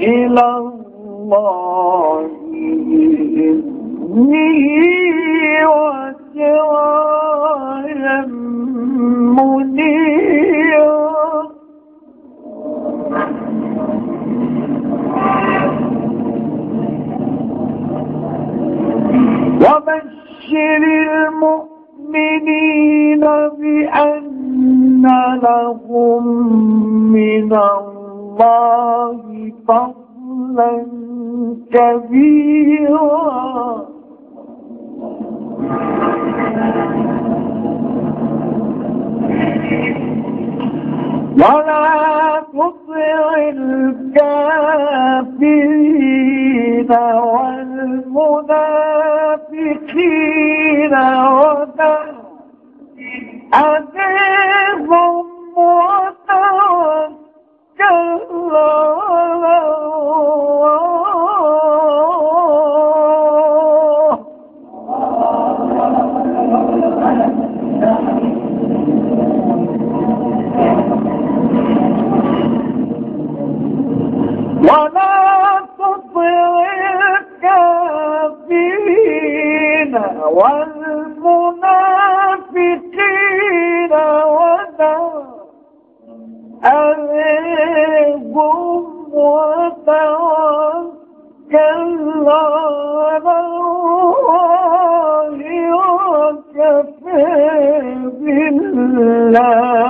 إلى الله بإذنه وسراجا منيرا. وبشر المؤمنين بأن لهم من الله فضلا كبيرا. ولا تطع الكافرين والمنافقين ولا تطع الكافرين والمنافقين ودع عليهم وتوكل على الله وكفى بالله.